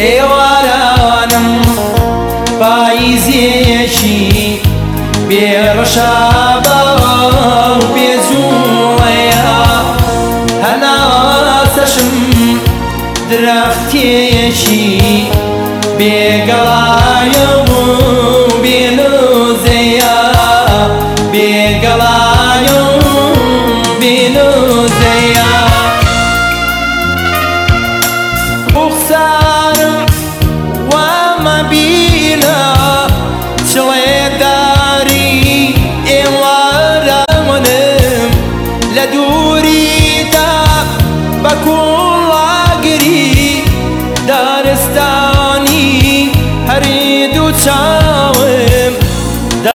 ئێوارانم پاییزیەشی بێڕەشا بەڵ بێزوەیە هەناسەشم درەختێشی بێگەڵایە بوو 자